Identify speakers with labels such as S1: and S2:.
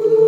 S1: Ooh.